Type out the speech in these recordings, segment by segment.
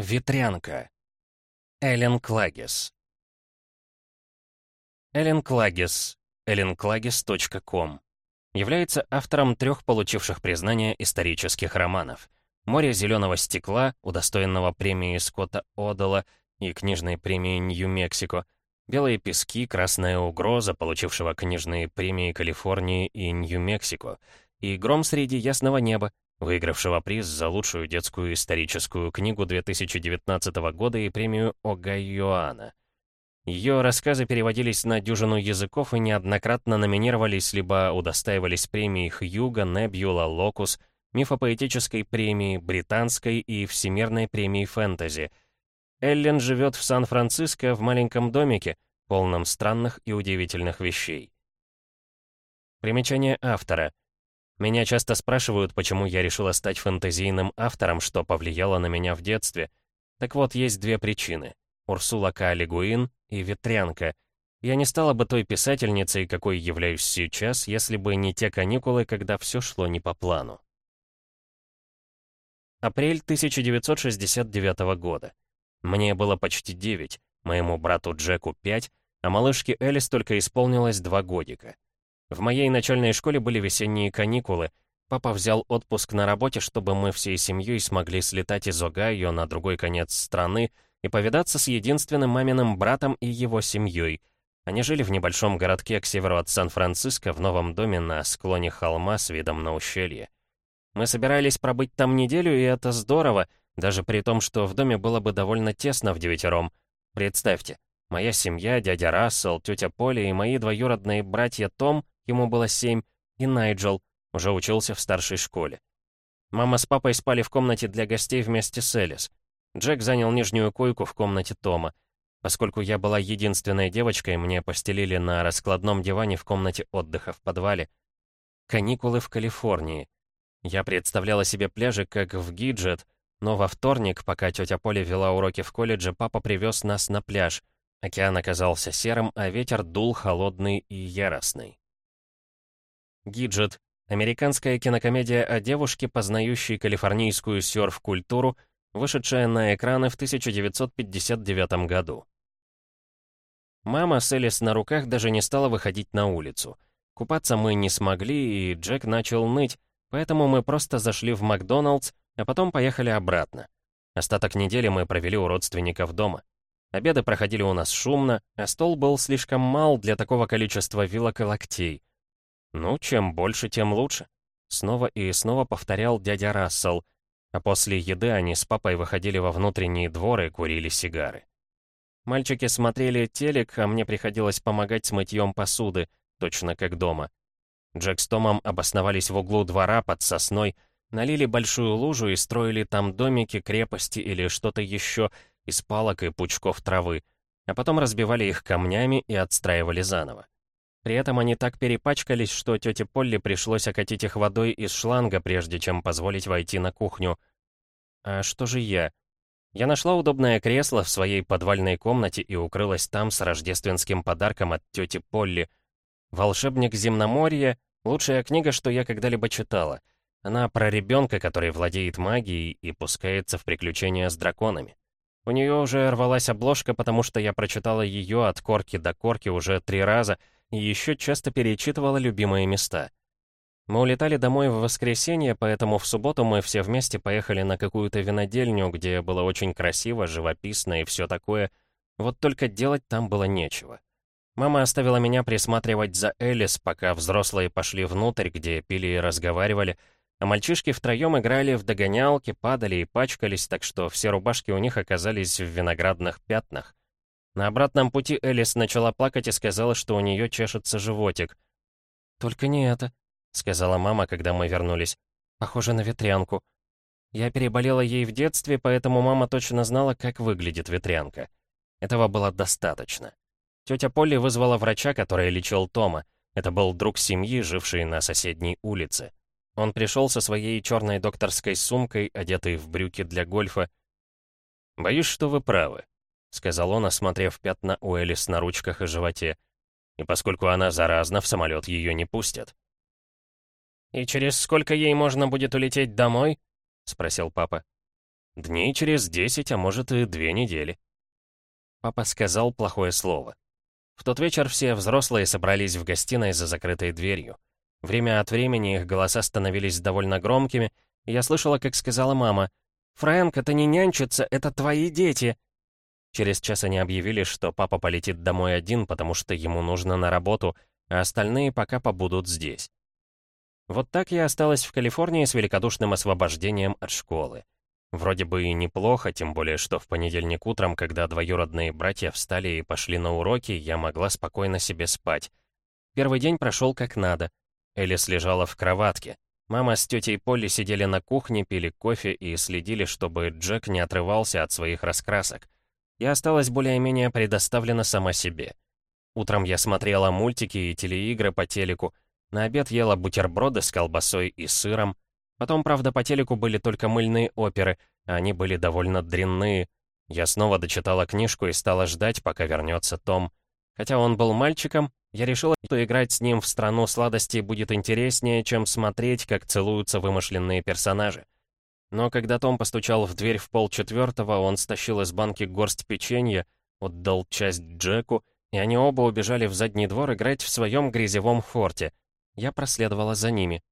Ветрянка. Эллен Клагис. Эллен Клагис, ellenclagis.com, является автором трех получивших признание исторических романов «Море зеленого стекла», удостоенного премии Скотта Одала и книжной премии Нью-Мексико, «Белые пески. Красная угроза», получившего книжные премии Калифорнии и Нью-Мексико, и «Гром среди ясного неба», выигравшего приз за лучшую детскую историческую книгу 2019 года и премию Огай Йоанна. Ее рассказы переводились на дюжину языков и неоднократно номинировались либо удостаивались премии Хьюга, Небьюла, Локус, мифопоэтической премии, британской и всемирной премии фэнтези. Эллен живет в Сан-Франциско в маленьком домике, полном странных и удивительных вещей. Примечание автора. Меня часто спрашивают, почему я решила стать фэнтезийным автором, что повлияло на меня в детстве. Так вот, есть две причины. Урсула К. И Ветрянка. Я не стала бы той писательницей, какой являюсь сейчас, если бы не те каникулы, когда все шло не по плану. Апрель 1969 года. Мне было почти 9, моему брату Джеку 5, а малышке Элис только исполнилось 2 годика. В моей начальной школе были весенние каникулы. Папа взял отпуск на работе, чтобы мы всей семьей смогли слетать из Огайо на другой конец страны и повидаться с единственным маминым братом и его семьей. Они жили в небольшом городке к северу от Сан-Франциско в новом доме на склоне холма с видом на ущелье. Мы собирались пробыть там неделю, и это здорово, даже при том, что в доме было бы довольно тесно в девятером. Представьте, моя семья, дядя Рассел, тетя Поля и мои двоюродные братья Том ему было семь, и Найджел, уже учился в старшей школе. Мама с папой спали в комнате для гостей вместе с Элис. Джек занял нижнюю койку в комнате Тома. Поскольку я была единственной девочкой, мне постелили на раскладном диване в комнате отдыха в подвале. Каникулы в Калифорнии. Я представляла себе пляжи, как в Гиджет, но во вторник, пока тетя Поля вела уроки в колледже, папа привез нас на пляж. Океан оказался серым, а ветер дул холодный и яростный. Гиджет — американская кинокомедия о девушке, познающей калифорнийскую серф-культуру, вышедшая на экраны в 1959 году. Мама с Элис на руках даже не стала выходить на улицу. Купаться мы не смогли, и Джек начал ныть, поэтому мы просто зашли в Макдоналдс, а потом поехали обратно. Остаток недели мы провели у родственников дома. Обеды проходили у нас шумно, а стол был слишком мал для такого количества вилок и локтей. «Ну, чем больше, тем лучше», — снова и снова повторял дядя Рассел, а после еды они с папой выходили во внутренние дворы и курили сигары. Мальчики смотрели телек, а мне приходилось помогать с мытьем посуды, точно как дома. Джек с Томом обосновались в углу двора под сосной, налили большую лужу и строили там домики, крепости или что-то еще из палок и пучков травы, а потом разбивали их камнями и отстраивали заново. При этом они так перепачкались, что тете Полли пришлось окатить их водой из шланга, прежде чем позволить войти на кухню. А что же я? Я нашла удобное кресло в своей подвальной комнате и укрылась там с рождественским подарком от тети Полли. «Волшебник земноморья» — лучшая книга, что я когда-либо читала. Она про ребенка, который владеет магией и пускается в приключения с драконами. У нее уже рвалась обложка, потому что я прочитала ее от корки до корки уже три раза — и еще часто перечитывала любимые места. Мы улетали домой в воскресенье, поэтому в субботу мы все вместе поехали на какую-то винодельню, где было очень красиво, живописно и все такое. Вот только делать там было нечего. Мама оставила меня присматривать за Элис, пока взрослые пошли внутрь, где пили и разговаривали, а мальчишки втроем играли в догонялки, падали и пачкались, так что все рубашки у них оказались в виноградных пятнах. На обратном пути Элис начала плакать и сказала, что у нее чешется животик. «Только не это», — сказала мама, когда мы вернулись. «Похоже на ветрянку». Я переболела ей в детстве, поэтому мама точно знала, как выглядит ветрянка. Этого было достаточно. Тетя Полли вызвала врача, который лечил Тома. Это был друг семьи, живший на соседней улице. Он пришел со своей черной докторской сумкой, одетый в брюки для гольфа. «Боюсь, что вы правы», — сказал он, осмотрев пятна у Элис на ручках и животе. «И поскольку она заразна, в самолет ее не пустят». «И через сколько ей можно будет улететь домой?» — спросил папа. Дней через десять, а может и две недели. Папа сказал плохое слово. В тот вечер все взрослые собрались в гостиной за закрытой дверью. Время от времени их голоса становились довольно громкими, и я слышала, как сказала мама, «Фрэнк, это не нянчится, это твои дети!» Через час они объявили, что папа полетит домой один, потому что ему нужно на работу, а остальные пока побудут здесь. Вот так я осталась в Калифорнии с великодушным освобождением от школы. Вроде бы и неплохо, тем более, что в понедельник утром, когда двоюродные братья встали и пошли на уроки, я могла спокойно себе спать. Первый день прошел как надо. Элис лежала в кроватке. Мама с тетей Полли сидели на кухне, пили кофе и следили, чтобы Джек не отрывался от своих раскрасок. Я осталась более-менее предоставлена сама себе. Утром я смотрела мультики и телеигры по телеку, на обед ела бутерброды с колбасой и сыром. Потом, правда, по телеку были только мыльные оперы, а они были довольно дрянные. Я снова дочитала книжку и стала ждать, пока вернется Том. Хотя он был мальчиком, я решила, что играть с ним в страну сладостей будет интереснее, чем смотреть, как целуются вымышленные персонажи. Но когда Том постучал в дверь в полчетвертого, он стащил из банки горсть печенья, отдал часть Джеку, и они оба убежали в задний двор играть в своем грязевом форте. Я проследовала за ними.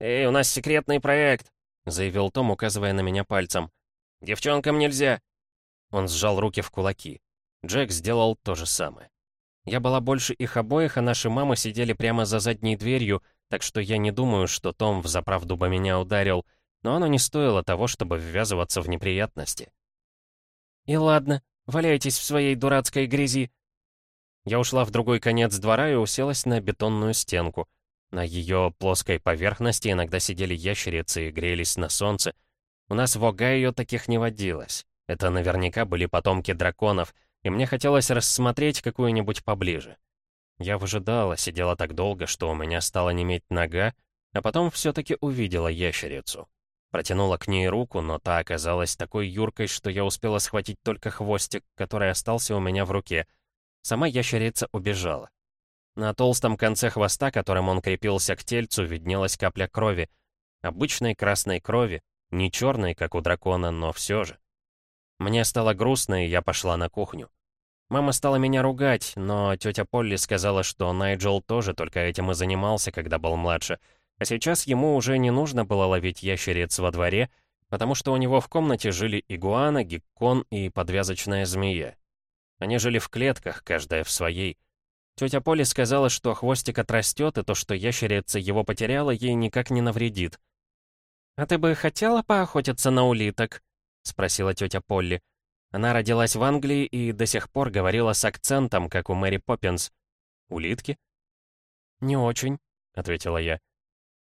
«Эй, у нас секретный проект!» — заявил Том, указывая на меня пальцем. «Девчонкам нельзя!» Он сжал руки в кулаки. Джек сделал то же самое. Я была больше их обоих, а наши мамы сидели прямо за задней дверью, так что я не думаю, что Том взаправду бы меня ударил, но оно не стоило того, чтобы ввязываться в неприятности. «И ладно, валяйтесь в своей дурацкой грязи». Я ушла в другой конец двора и уселась на бетонную стенку. На ее плоской поверхности иногда сидели ящерицы и грелись на солнце. У нас в Огайо таких не водилось. Это наверняка были потомки драконов — и мне хотелось рассмотреть какую-нибудь поближе. Я выжидала, сидела так долго, что у меня стала неметь нога, а потом все-таки увидела ящерицу. Протянула к ней руку, но та оказалась такой юркой, что я успела схватить только хвостик, который остался у меня в руке. Сама ящерица убежала. На толстом конце хвоста, которым он крепился к тельцу, виднелась капля крови. Обычной красной крови, не черной, как у дракона, но все же. Мне стало грустно, и я пошла на кухню. Мама стала меня ругать, но тетя Полли сказала, что Найджел тоже только этим и занимался, когда был младше, а сейчас ему уже не нужно было ловить ящериц во дворе, потому что у него в комнате жили игуана, геккон и подвязочная змея. Они жили в клетках, каждая в своей. Тетя Полли сказала, что хвостик отрастет, и то, что ящерица его потеряла, ей никак не навредит. «А ты бы хотела поохотиться на улиток?» — спросила тетя Полли. Она родилась в Англии и до сих пор говорила с акцентом, как у Мэри Поппинс. «Улитки?» «Не очень», — ответила я.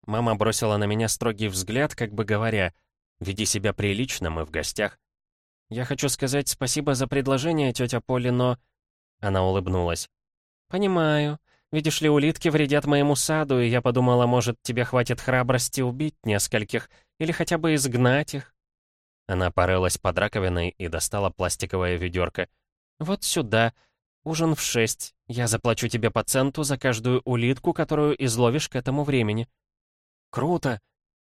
Мама бросила на меня строгий взгляд, как бы говоря, «Веди себя прилично, мы в гостях». «Я хочу сказать спасибо за предложение, тетя Полли, но...» Она улыбнулась. «Понимаю. Видишь ли, улитки вредят моему саду, и я подумала, может, тебе хватит храбрости убить нескольких, или хотя бы изгнать их. Она порылась под раковиной и достала пластиковое ведерко. «Вот сюда. Ужин в шесть. Я заплачу тебе по центу за каждую улитку, которую изловишь к этому времени». «Круто!»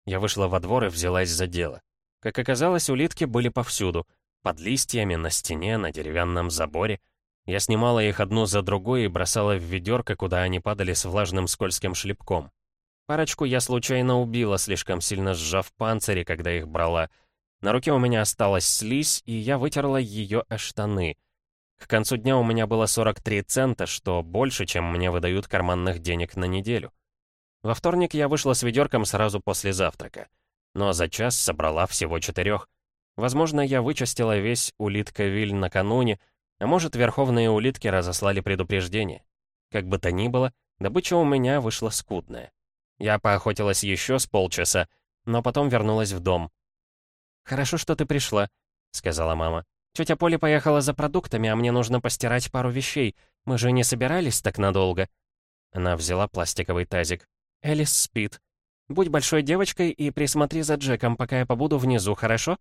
Я вышла во двор и взялась за дело. Как оказалось, улитки были повсюду. Под листьями, на стене, на деревянном заборе. Я снимала их одну за другой и бросала в ведерко, куда они падали с влажным скользким шлепком. Парочку я случайно убила, слишком сильно сжав панцири, когда их брала — на руке у меня осталась слизь, и я вытерла ее о штаны. К концу дня у меня было 43 цента, что больше, чем мне выдают карманных денег на неделю. Во вторник я вышла с ведерком сразу после завтрака. Но за час собрала всего четырех. Возможно, я вычистила весь улитковиль накануне, а может, верховные улитки разослали предупреждение. Как бы то ни было, добыча у меня вышла скудная. Я поохотилась еще с полчаса, но потом вернулась в дом. «Хорошо, что ты пришла», — сказала мама. «Тетя Поля поехала за продуктами, а мне нужно постирать пару вещей. Мы же не собирались так надолго». Она взяла пластиковый тазик. «Элис спит. Будь большой девочкой и присмотри за Джеком, пока я побуду внизу, хорошо?»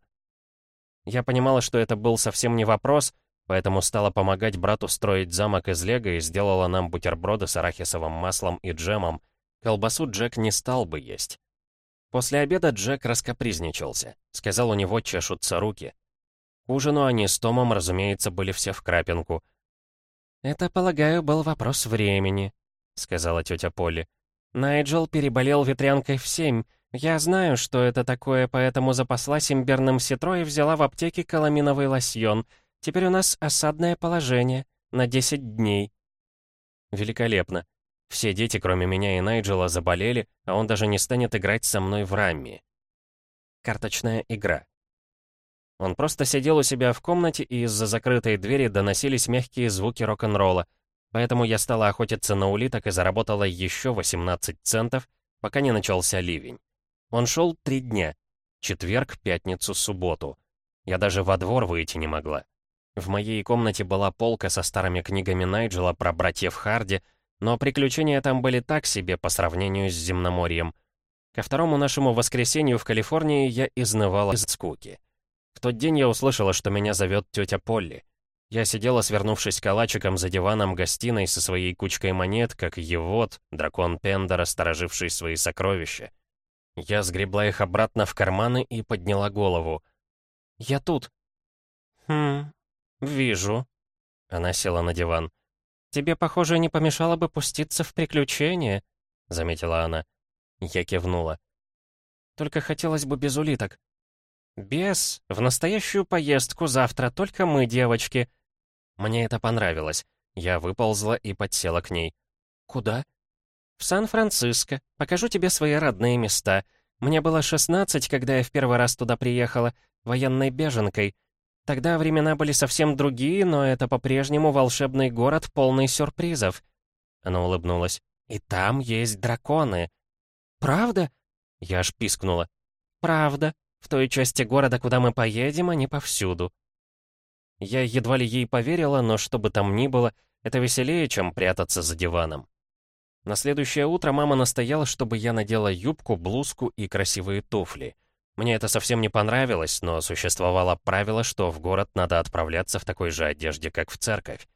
Я понимала, что это был совсем не вопрос, поэтому стала помогать брату строить замок из лего и сделала нам бутерброды с арахисовым маслом и джемом. Колбасу Джек не стал бы есть. После обеда Джек раскопризничался. Сказал, у него чешутся руки. К ужину они с Томом, разумеется, были все в крапинку. «Это, полагаю, был вопрос времени», — сказала тетя Полли. «Найджел переболел ветрянкой в семь. Я знаю, что это такое, поэтому запаслась имбирным ситро и взяла в аптеке каламиновый лосьон. Теперь у нас осадное положение на 10 дней». «Великолепно. Все дети, кроме меня и Найджела, заболели, а он даже не станет играть со мной в рамми. Карточная игра. Он просто сидел у себя в комнате, и из-за закрытой двери доносились мягкие звуки рок-н-ролла. Поэтому я стала охотиться на улиток и заработала еще 18 центов, пока не начался ливень. Он шел три дня. Четверг, пятницу, субботу. Я даже во двор выйти не могла. В моей комнате была полка со старыми книгами Найджела про братьев Харди, но приключения там были так себе по сравнению с земноморьем. Ко второму нашему воскресенью в Калифорнии я изнывала из скуки. В тот день я услышала, что меня зовет тетя Полли. Я сидела, свернувшись калачиком за диваном гостиной со своей кучкой монет, как Евот, дракон Пендера, стороживший свои сокровища. Я сгребла их обратно в карманы и подняла голову. «Я тут». «Хм, вижу». Она села на диван. «Тебе, похоже, не помешало бы пуститься в приключения», — заметила она. Я кивнула. «Только хотелось бы без улиток». «Без? В настоящую поездку завтра, только мы, девочки». Мне это понравилось. Я выползла и подсела к ней. «Куда?» «В Сан-Франциско. Покажу тебе свои родные места. Мне было 16, когда я в первый раз туда приехала, военной беженкой. Тогда времена были совсем другие, но это по-прежнему волшебный город, полный сюрпризов». Она улыбнулась. «И там есть драконы». «Правда?» Я аж пискнула. «Правда. В той части города, куда мы поедем, они повсюду». Я едва ли ей поверила, но что бы там ни было, это веселее, чем прятаться за диваном. На следующее утро мама настояла, чтобы я надела юбку, блузку и красивые туфли. Мне это совсем не понравилось, но существовало правило, что в город надо отправляться в такой же одежде, как в церковь.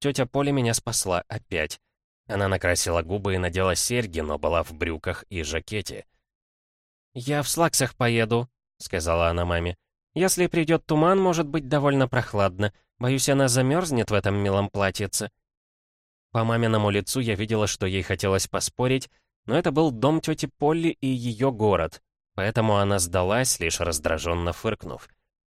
Тетя Поля меня спасла опять. Она накрасила губы и надела серьги, но была в брюках и жакете. «Я в слаксах поеду», — сказала она маме. «Если придет туман, может быть довольно прохладно. Боюсь, она замерзнет в этом милом платьице». По маминому лицу я видела, что ей хотелось поспорить, но это был дом тети Полли и ее город, Поэтому она сдалась, лишь раздраженно фыркнув.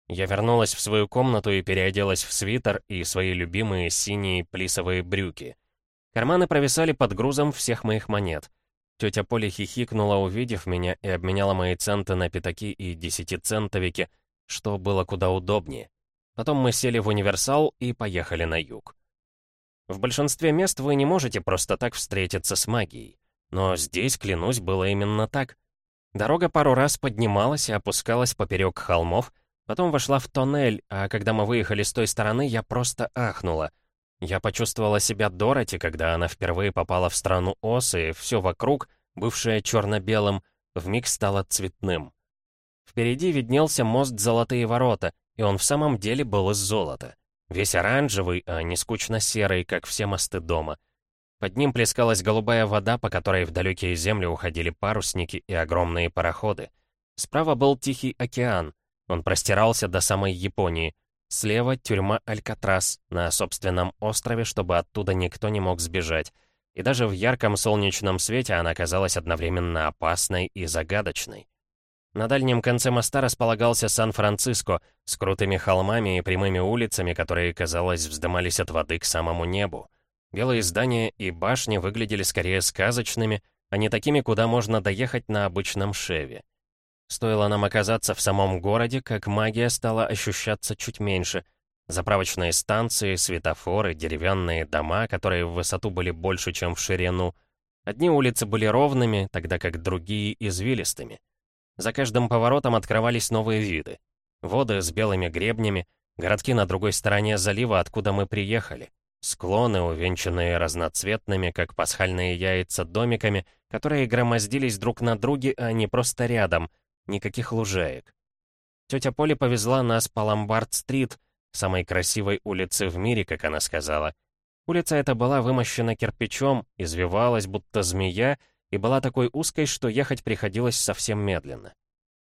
Я вернулась в свою комнату и переоделась в свитер и свои любимые синие плисовые брюки. Карманы провисали под грузом всех моих монет. Тетя Поля хихикнула, увидев меня, и обменяла мои центы на пятаки и десятицентовики, что было куда удобнее. Потом мы сели в универсал и поехали на юг. В большинстве мест вы не можете просто так встретиться с магией. Но здесь, клянусь, было именно так. Дорога пару раз поднималась и опускалась поперек холмов, потом вошла в тоннель, а когда мы выехали с той стороны, я просто ахнула. Я почувствовала себя Дороти, когда она впервые попала в страну Ос, и все вокруг, бывшее черно-белым, вмиг стало цветным. Впереди виднелся мост Золотые ворота, и он в самом деле был из золота. Весь оранжевый, а не скучно серый, как все мосты дома. Под ним плескалась голубая вода, по которой в далекие земли уходили парусники и огромные пароходы. Справа был Тихий океан. Он простирался до самой Японии. Слева тюрьма Алькатрас на собственном острове, чтобы оттуда никто не мог сбежать. И даже в ярком солнечном свете она казалась одновременно опасной и загадочной. На дальнем конце моста располагался Сан-Франциско с крутыми холмами и прямыми улицами, которые, казалось, вздымались от воды к самому небу. Белые здания и башни выглядели скорее сказочными, а не такими, куда можно доехать на обычном шеве. Стоило нам оказаться в самом городе, как магия стала ощущаться чуть меньше. Заправочные станции, светофоры, деревянные дома, которые в высоту были больше, чем в ширину. Одни улицы были ровными, тогда как другие — извилистыми. За каждым поворотом открывались новые виды. Воды с белыми гребнями, городки на другой стороне залива, откуда мы приехали. Склоны, увенчанные разноцветными, как пасхальные яйца, домиками, которые громоздились друг на друге, а не просто рядом, никаких лужаек. Тетя Поля повезла нас по Ломбард-стрит, самой красивой улице в мире, как она сказала. Улица эта была вымощена кирпичом, извивалась, будто змея, и была такой узкой, что ехать приходилось совсем медленно.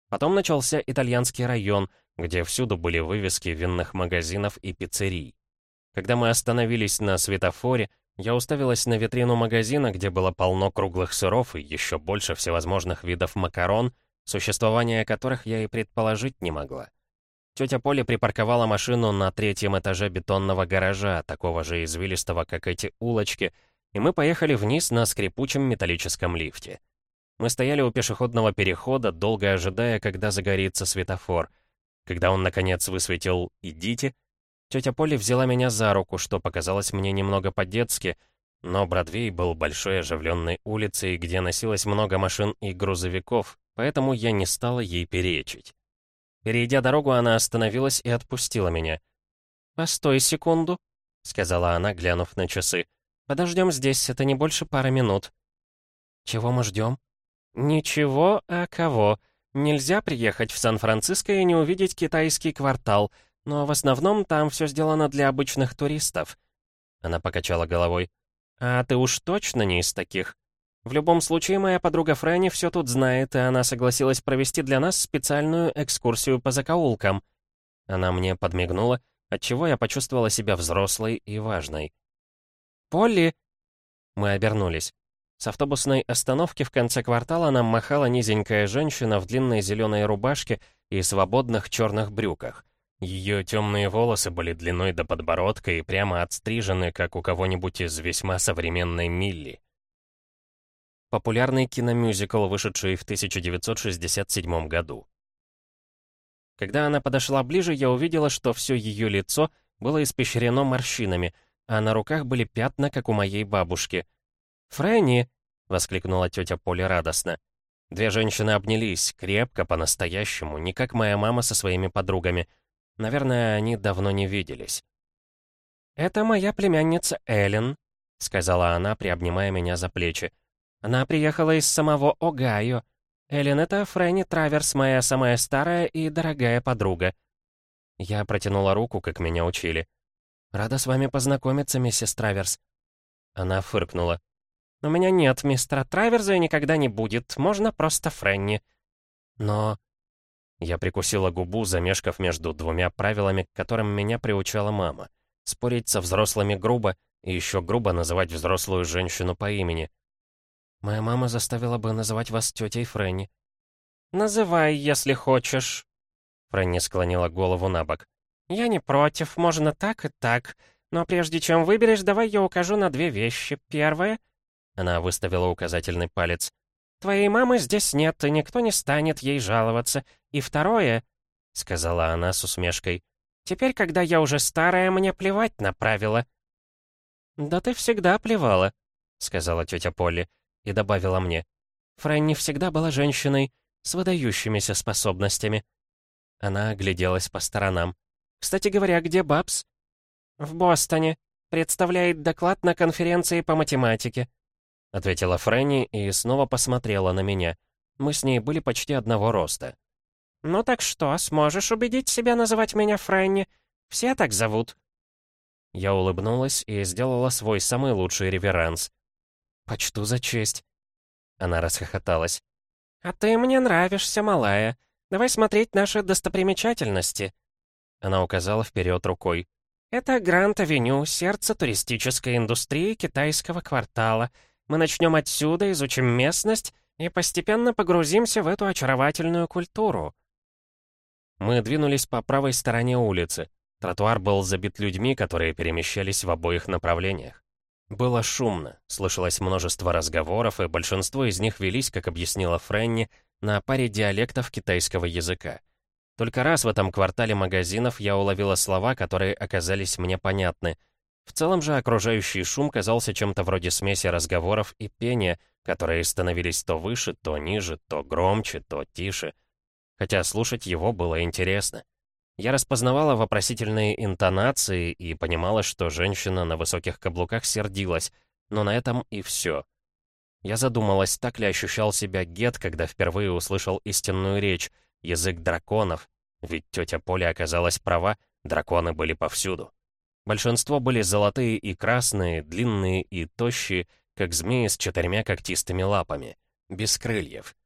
Потом начался итальянский район, где всюду были вывески винных магазинов и пиццерий. Когда мы остановились на светофоре, я уставилась на витрину магазина, где было полно круглых сыров и еще больше всевозможных видов макарон, существование которых я и предположить не могла. Тетя Поля припарковала машину на третьем этаже бетонного гаража, такого же извилистого, как эти улочки, и мы поехали вниз на скрипучем металлическом лифте. Мы стояли у пешеходного перехода, долго ожидая, когда загорится светофор. Когда он, наконец, высветил «Идите», тетя Поля взяла меня за руку, что показалось мне немного по-детски, но Бродвей был большой оживленной улицей, где носилось много машин и грузовиков, поэтому я не стала ей перечить. Перейдя дорогу, она остановилась и отпустила меня. «Постой секунду», — сказала она, глянув на часы. «Подождем здесь, это не больше пары минут». «Чего мы ждем?» «Ничего, а кого? Нельзя приехать в Сан-Франциско и не увидеть китайский квартал, но в основном там все сделано для обычных туристов». Она покачала головой. «А ты уж точно не из таких?» В любом случае, моя подруга Фрэнни все тут знает, и она согласилась провести для нас специальную экскурсию по закоулкам. Она мне подмигнула, отчего я почувствовала себя взрослой и важной. «Полли!» Мы обернулись. С автобусной остановки в конце квартала нам махала низенькая женщина в длинной зеленой рубашке и свободных черных брюках. Ее темные волосы были длиной до подбородка и прямо отстрижены, как у кого-нибудь из весьма современной Милли популярный киномюзикл, вышедший в 1967 году. Когда она подошла ближе, я увидела, что все ее лицо было испещрено морщинами, а на руках были пятна, как у моей бабушки. «Фрэнни!» — воскликнула тетя Поля радостно. Две женщины обнялись, крепко, по-настоящему, не как моя мама со своими подругами. Наверное, они давно не виделись. «Это моя племянница Эллен», — сказала она, приобнимая меня за плечи. Она приехала из самого Огайо. Эллен, это Фрэнни Траверс, моя самая старая и дорогая подруга». Я протянула руку, как меня учили. «Рада с вами познакомиться, миссис Траверс». Она фыркнула. «У меня нет мистера Траверза и никогда не будет. Можно просто Фрэнни». «Но...» Я прикусила губу, замешкав между двумя правилами, к которым меня приучала мама. Спорить со взрослыми грубо, и еще грубо называть взрослую женщину по имени. Моя мама заставила бы называть вас тетей Фрэнни». «Называй, если хочешь». Фрэнни склонила голову на бок. «Я не против, можно так и так. Но прежде чем выберешь, давай я укажу на две вещи. Первое...» Она выставила указательный палец. «Твоей мамы здесь нет, и никто не станет ей жаловаться. И второе...» — сказала она с усмешкой. «Теперь, когда я уже старая, мне плевать на правила». «Да ты всегда плевала», — сказала тетя Полли и добавила мне. «Фрэнни всегда была женщиной с выдающимися способностями». Она огляделась по сторонам. «Кстати говоря, где Бабс?» «В Бостоне. Представляет доклад на конференции по математике», — ответила Фрэнни и снова посмотрела на меня. Мы с ней были почти одного роста. «Ну так что, сможешь убедить себя называть меня Фрэнни? Все так зовут». Я улыбнулась и сделала свой самый лучший реверанс. «Почту за честь». Она расхохоталась. «А ты мне нравишься, малая. Давай смотреть наши достопримечательности». Она указала вперед рукой. «Это Гранд-авеню, сердце туристической индустрии китайского квартала. Мы начнем отсюда, изучим местность и постепенно погрузимся в эту очаровательную культуру». Мы двинулись по правой стороне улицы. Тротуар был забит людьми, которые перемещались в обоих направлениях. Было шумно, слышалось множество разговоров, и большинство из них велись, как объяснила Фрэнни, на паре диалектов китайского языка. Только раз в этом квартале магазинов я уловила слова, которые оказались мне понятны. В целом же окружающий шум казался чем-то вроде смеси разговоров и пения, которые становились то выше, то ниже, то громче, то тише. Хотя слушать его было интересно. Я распознавала вопросительные интонации и понимала, что женщина на высоких каблуках сердилась, но на этом и все. Я задумалась, так ли ощущал себя Гет, когда впервые услышал истинную речь, язык драконов, ведь тетя Поля оказалась права, драконы были повсюду. Большинство были золотые и красные, длинные и тощие, как змеи с четырьмя когтистыми лапами, без крыльев.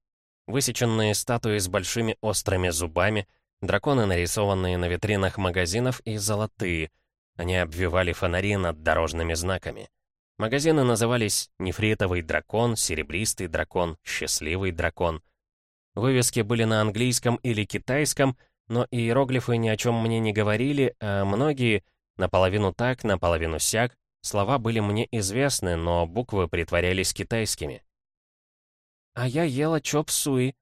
Высеченные статуи с большими острыми зубами, драконы, нарисованные на витринах магазинов, и золотые. Они обвивали фонари над дорожными знаками. Магазины назывались «Нефритовый дракон», «Серебристый дракон», «Счастливый дракон». Вывески были на английском или китайском, но иероглифы ни о чем мне не говорили, а многие, наполовину так, наполовину сяк, слова были мне известны, но буквы притворялись китайскими. «А я ела чоп-суи», —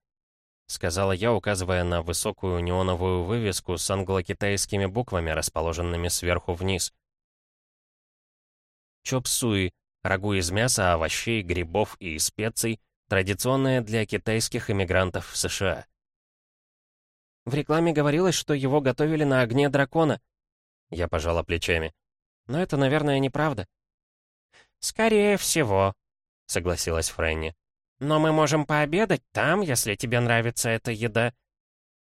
сказала я, указывая на высокую неоновую вывеску с англо-китайскими буквами, расположенными сверху вниз. Чоп-суи — рагу из мяса, овощей, грибов и специй, традиционное для китайских иммигрантов в США. В рекламе говорилось, что его готовили на огне дракона. Я пожала плечами. Но это, наверное, неправда. «Скорее всего», — согласилась Фрэнни. «Но мы можем пообедать там, если тебе нравится эта еда».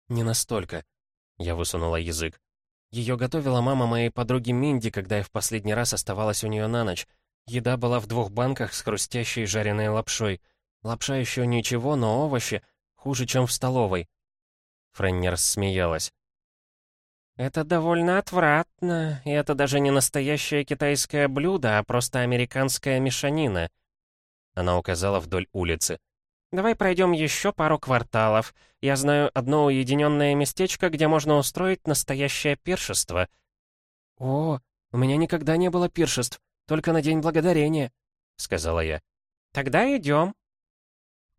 «Не настолько», — я высунула язык. Ее готовила мама моей подруги Минди, когда я в последний раз оставалась у нее на ночь. Еда была в двух банках с хрустящей жареной лапшой. Лапша еще ничего, но овощи хуже, чем в столовой. Фрэнни рассмеялась. «Это довольно отвратно, и это даже не настоящее китайское блюдо, а просто американская мешанина». Она указала вдоль улицы. «Давай пройдем еще пару кварталов. Я знаю одно уединенное местечко, где можно устроить настоящее пиршество». «О, у меня никогда не было пиршеств, только на День Благодарения», — сказала я. «Тогда идем».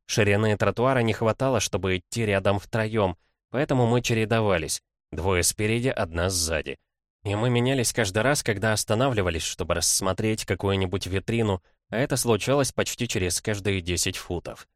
Ширины тротуара не хватало, чтобы идти рядом втроем — Поэтому мы чередовались. Двое спереди, одна сзади. И мы менялись каждый раз, когда останавливались, чтобы рассмотреть какую-нибудь витрину, а это случалось почти через каждые 10 футов.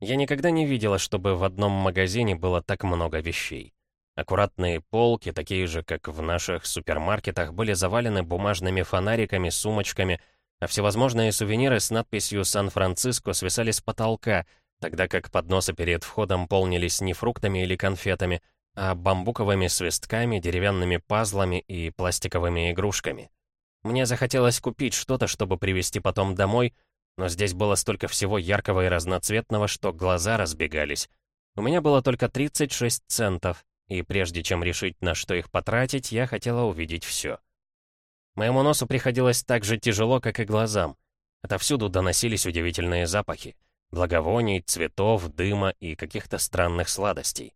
Я никогда не видела, чтобы в одном магазине было так много вещей. Аккуратные полки, такие же, как в наших супермаркетах, были завалены бумажными фонариками, сумочками, а всевозможные сувениры с надписью «Сан-Франциско» свисали с потолка — тогда как подносы перед входом полнились не фруктами или конфетами, а бамбуковыми свистками, деревянными пазлами и пластиковыми игрушками. Мне захотелось купить что-то, чтобы привезти потом домой, но здесь было столько всего яркого и разноцветного, что глаза разбегались. У меня было только 36 центов, и прежде чем решить, на что их потратить, я хотела увидеть все. Моему носу приходилось так же тяжело, как и глазам. Отовсюду доносились удивительные запахи благовоний, цветов, дыма и каких-то странных сладостей.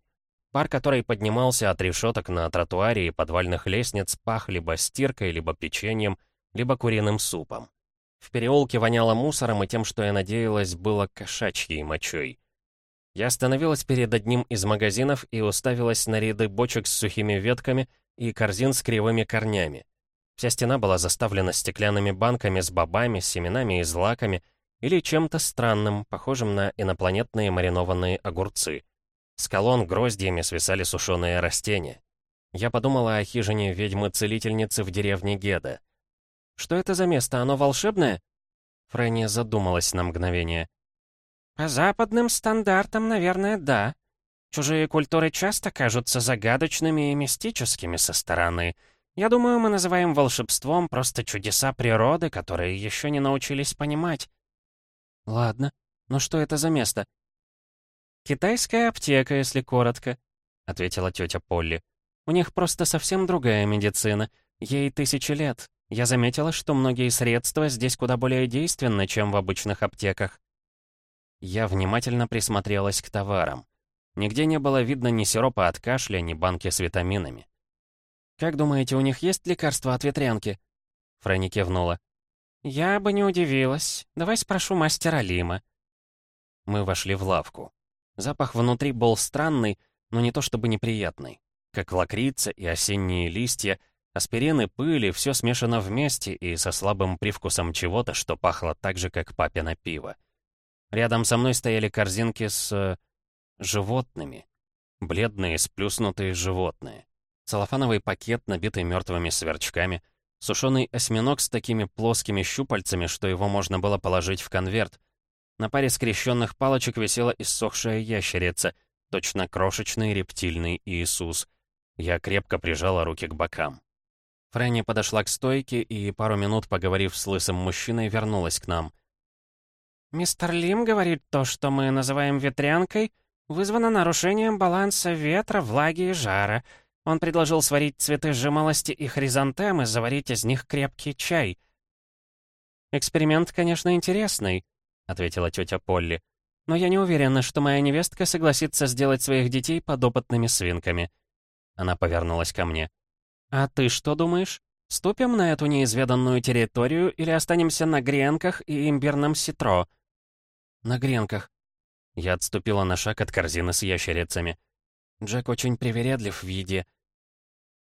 Пар, который поднимался от решеток на тротуаре и подвальных лестниц, пах либо стиркой, либо печеньем, либо куриным супом. В переулке воняло мусором и тем, что я надеялась, было кошачьей мочой. Я остановилась перед одним из магазинов и уставилась на ряды бочек с сухими ветками и корзин с кривыми корнями. Вся стена была заставлена стеклянными банками с бобами, семенами и злаками, или чем-то странным, похожим на инопланетные маринованные огурцы. С колонн гроздьями свисали сушеные растения. Я подумала о хижине ведьмы-целительницы в деревне Геда. «Что это за место? Оно волшебное?» Фрэнни задумалась на мгновение. «По западным стандартам, наверное, да. Чужие культуры часто кажутся загадочными и мистическими со стороны. Я думаю, мы называем волшебством просто чудеса природы, которые еще не научились понимать. «Ладно, но что это за место?» «Китайская аптека, если коротко», — ответила тетя Полли. «У них просто совсем другая медицина. Ей тысячи лет. Я заметила, что многие средства здесь куда более действенны, чем в обычных аптеках». Я внимательно присмотрелась к товарам. Нигде не было видно ни сиропа от кашля, ни банки с витаминами. «Как думаете, у них есть лекарства от ветрянки?» Фрэнни кивнула. «Я бы не удивилась. Давай спрошу мастера Лима». Мы вошли в лавку. Запах внутри был странный, но не то чтобы неприятный. Как лакрица и осенние листья, аспирин и пыли, все смешано вместе и со слабым привкусом чего-то, что пахло так же, как папино пиво. Рядом со мной стояли корзинки с... Э, животными. Бледные, сплюснутые животные. Целлофановый пакет, набитый мертвыми сверчками — Сушеный осьминог с такими плоскими щупальцами, что его можно было положить в конверт. На паре скрещенных палочек висела иссохшая ящерица, точно крошечный рептильный Иисус. Я крепко прижала руки к бокам. Фрэнни подошла к стойке и, пару минут поговорив с лысым мужчиной, вернулась к нам. Мистер Лим говорит, то, что мы называем ветрянкой, вызвано нарушением баланса ветра, влаги и жара. Он предложил сварить цветы жимолости и хризантемы, заварить из них крепкий чай. «Эксперимент, конечно, интересный», — ответила тетя Полли. «Но я не уверена, что моя невестка согласится сделать своих детей подопытными свинками». Она повернулась ко мне. «А ты что думаешь? Ступим на эту неизведанную территорию или останемся на гренках и имбирном ситро?» «На гренках». Я отступила на шаг от корзины с ящерицами. Джек очень привередлив в еде.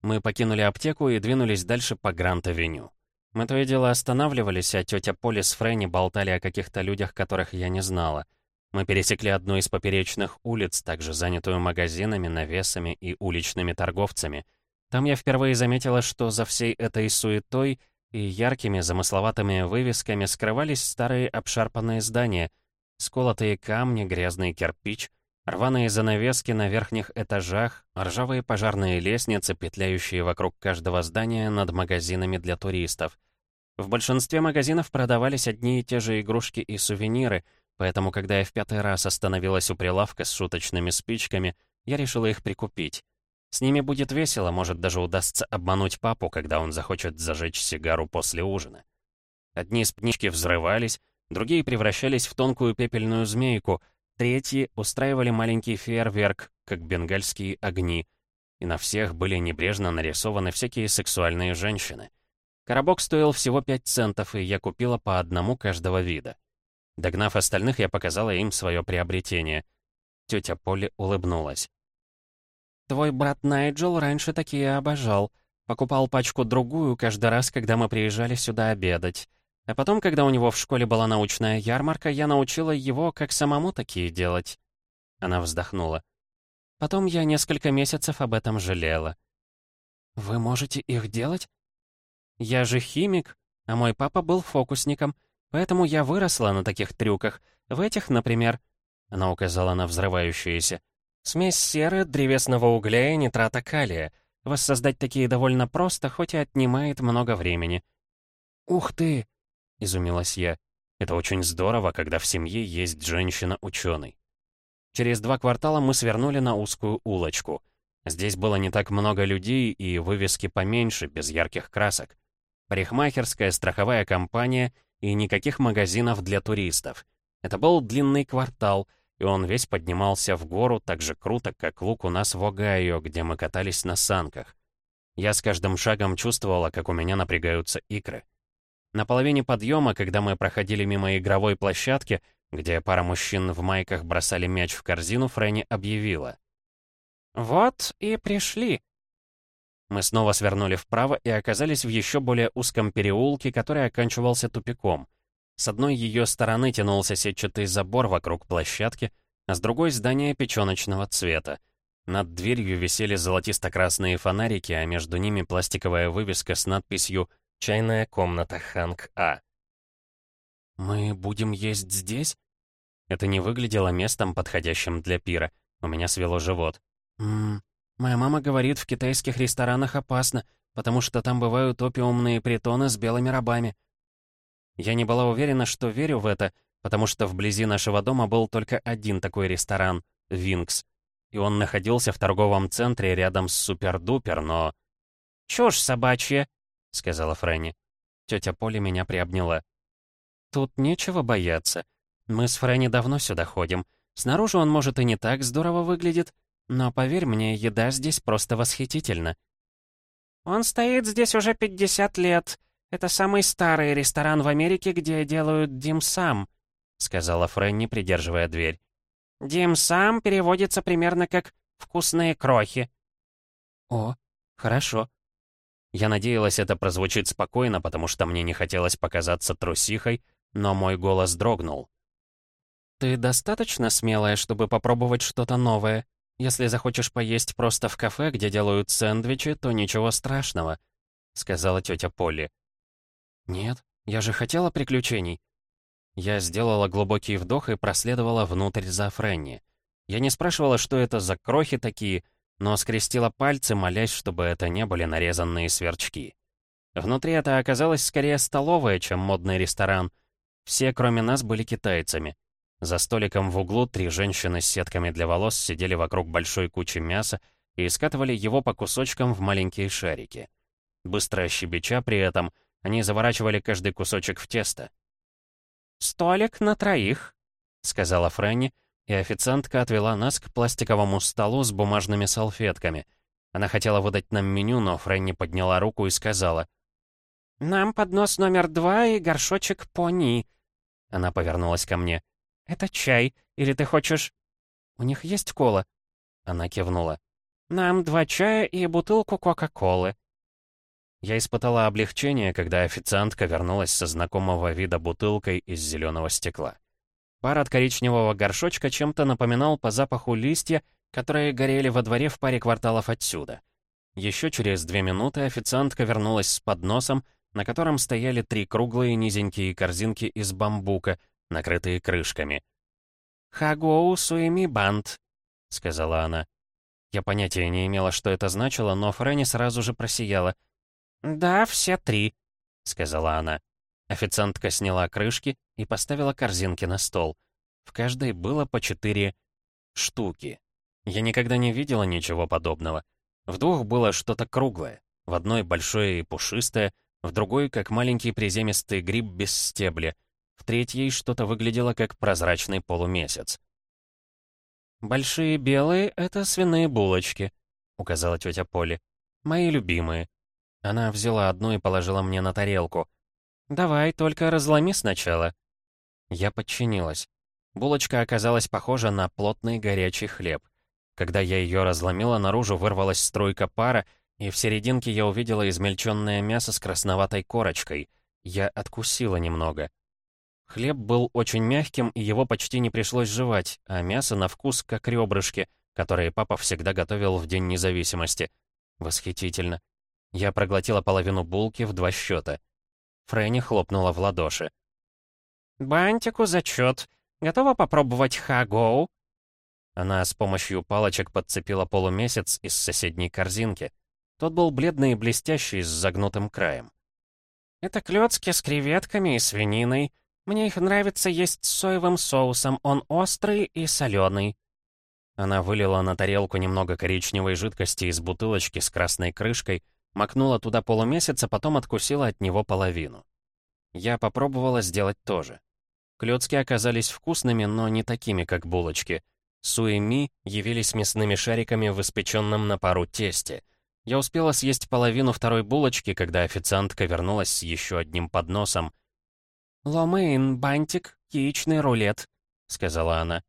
Мы покинули аптеку и двинулись дальше по Грант-авеню. Мы то и дело останавливались, а тетя Поли с Фрэнни болтали о каких-то людях, которых я не знала. Мы пересекли одну из поперечных улиц, также занятую магазинами, навесами и уличными торговцами. Там я впервые заметила, что за всей этой суетой и яркими замысловатыми вывесками скрывались старые обшарпанные здания, сколотые камни, грязный кирпич, рваные занавески на верхних этажах, ржавые пожарные лестницы, петляющие вокруг каждого здания над магазинами для туристов. В большинстве магазинов продавались одни и те же игрушки и сувениры — Поэтому, когда я в пятый раз остановилась у прилавка с шуточными спичками, я решила их прикупить. С ними будет весело, может даже удастся обмануть папу, когда он захочет зажечь сигару после ужина. Одни спички взрывались, другие превращались в тонкую пепельную змейку, третьи устраивали маленький фейерверк, как бенгальские огни, и на всех были небрежно нарисованы всякие сексуальные женщины. Коробок стоил всего 5 центов, и я купила по одному каждого вида. Догнав остальных, я показала им свое приобретение. Тетя Полли улыбнулась. «Твой брат Найджел раньше такие обожал. Покупал пачку-другую каждый раз, когда мы приезжали сюда обедать. А потом, когда у него в школе была научная ярмарка, я научила его, как самому такие делать». Она вздохнула. Потом я несколько месяцев об этом жалела. «Вы можете их делать?» «Я же химик, а мой папа был фокусником. Поэтому я выросла на таких трюках. В этих, например...» Она указала на взрывающиеся. «Смесь серы, древесного угля и нитрата калия. Воссоздать такие довольно просто, хоть и отнимает много времени». «Ух ты!» — изумилась я. «Это очень здорово, когда в семье есть женщина-ученый». Через два квартала мы свернули на узкую улочку. Здесь было не так много людей и вывески поменьше, без ярких красок. Парикмахерская, страховая компания и никаких магазинов для туристов. Это был длинный квартал, и он весь поднимался в гору так же круто, как лук у нас в Огайо, где мы катались на санках. Я с каждым шагом чувствовала, как у меня напрягаются икры. На половине подъема, когда мы проходили мимо игровой площадки, где пара мужчин в майках бросали мяч в корзину, Фрэнни объявила. «Вот и пришли». Мы снова свернули вправо и оказались в еще более узком переулке, который оканчивался тупиком. С одной ее стороны тянулся сетчатый забор вокруг площадки, а с другой — здание печеночного цвета. Над дверью висели золотисто-красные фонарики, а между ними пластиковая вывеска с надписью «Чайная комната Ханг А». «Мы будем есть здесь?» Это не выглядело местом, подходящим для пира. У меня свело живот. «Ммм, Моя мама говорит, в китайских ресторанах опасно, потому что там бывают опиумные притоны с белыми рабами. Я не была уверена, что верю в это, потому что вблизи нашего дома был только один такой ресторан — «Винкс». И он находился в торговом центре рядом с Супер-Дупер, но... «Чушь собачья», — сказала Фрэнни. Тетя Поля меня приобняла. «Тут нечего бояться. Мы с Фрэнни давно сюда ходим. Снаружи он, может, и не так здорово выглядит, но поверь мне, еда здесь просто восхитительна. Он стоит здесь уже 50 лет. Это самый старый ресторан в Америке, где делают димсам, сказала Фрэнни, придерживая дверь. Димсам переводится примерно как «вкусные крохи». О, хорошо. Я надеялась, это прозвучит спокойно, потому что мне не хотелось показаться трусихой, но мой голос дрогнул. «Ты достаточно смелая, чтобы попробовать что-то новое?» Если захочешь поесть просто в кафе, где делают сэндвичи, то ничего страшного», — сказала тетя Полли. «Нет, я же хотела приключений». Я сделала глубокий вдох и проследовала внутрь за Фрэнни. Я не спрашивала, что это за крохи такие, но скрестила пальцы, молясь, чтобы это не были нарезанные сверчки. Внутри это оказалось скорее столовая, чем модный ресторан. Все, кроме нас, были китайцами. За столиком в углу три женщины с сетками для волос сидели вокруг большой кучи мяса и скатывали его по кусочкам в маленькие шарики. Быстро щебеча при этом, они заворачивали каждый кусочек в тесто. «Столик на троих», — сказала Фрэнни, и официантка отвела нас к пластиковому столу с бумажными салфетками. Она хотела выдать нам меню, но Фрэнни подняла руку и сказала. «Нам поднос номер два и горшочек пони». Она повернулась ко мне. «Это чай, или ты хочешь...» «У них есть кола?» Она кивнула. «Нам два чая и бутылку Кока-Колы». Я испытала облегчение, когда официантка вернулась со знакомого вида бутылкой из зеленого стекла. Пар от коричневого горшочка чем-то напоминал по запаху листья, которые горели во дворе в паре кварталов отсюда. Еще через две минуты официантка вернулась с подносом, на котором стояли три круглые низенькие корзинки из бамбука, накрытые крышками. «Хагоу суэми бант», — сказала она. Я понятия не имела, что это значило, но Фрэнни сразу же просияла — «Да, все три», — сказала она. Официантка сняла крышки и поставила корзинки на стол. В каждой было по четыре штуки. Я никогда не видела ничего подобного. В двух было что-то круглое, в одной большое и пушистое, в другой как маленький приземистый гриб без стебля, в третьей что-то выглядело как прозрачный полумесяц. «Большие белые — это свиные булочки», — указала тетя Поли. «Мои любимые. Она взяла одну и положила мне на тарелку. «Давай, только разломи сначала». Я подчинилась. Булочка оказалась похожа на плотный горячий хлеб. Когда я ее разломила, наружу вырвалась струйка пара, и в серединке я увидела измельченное мясо с красноватой корочкой. Я откусила немного. Хлеб был очень мягким, и его почти не пришлось жевать, а мясо на вкус как ребрышки, которые папа всегда готовил в День независимости. Восхитительно. Я проглотила половину булки в два счета. Фрэнни хлопнула в ладоши. «Бантику зачет. Готова попробовать хагоу?» Она с помощью палочек подцепила полумесяц из соседней корзинки. Тот был бледный и блестящий с загнутым краем. «Это клёцки с креветками и свининой. Мне их нравится есть с соевым соусом. Он острый и соленый». Она вылила на тарелку немного коричневой жидкости из бутылочки с красной крышкой, Макнула туда полумесяц, а потом откусила от него половину. Я попробовала сделать то же. Клёцки оказались вкусными, но не такими, как булочки. Суэми явились мясными шариками в испеченном на пару тесте. Я успела съесть половину второй булочки, когда официантка вернулась с еще одним подносом. «Ломейн, бантик, яичный рулет», — сказала она.